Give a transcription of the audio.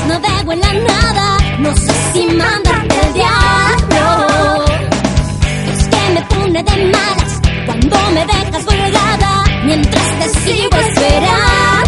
Pues no navego en la nada, no sé si mandarte al diablo. Es que me pone de malas cuando me dejas colgada mientras te sigo esperando.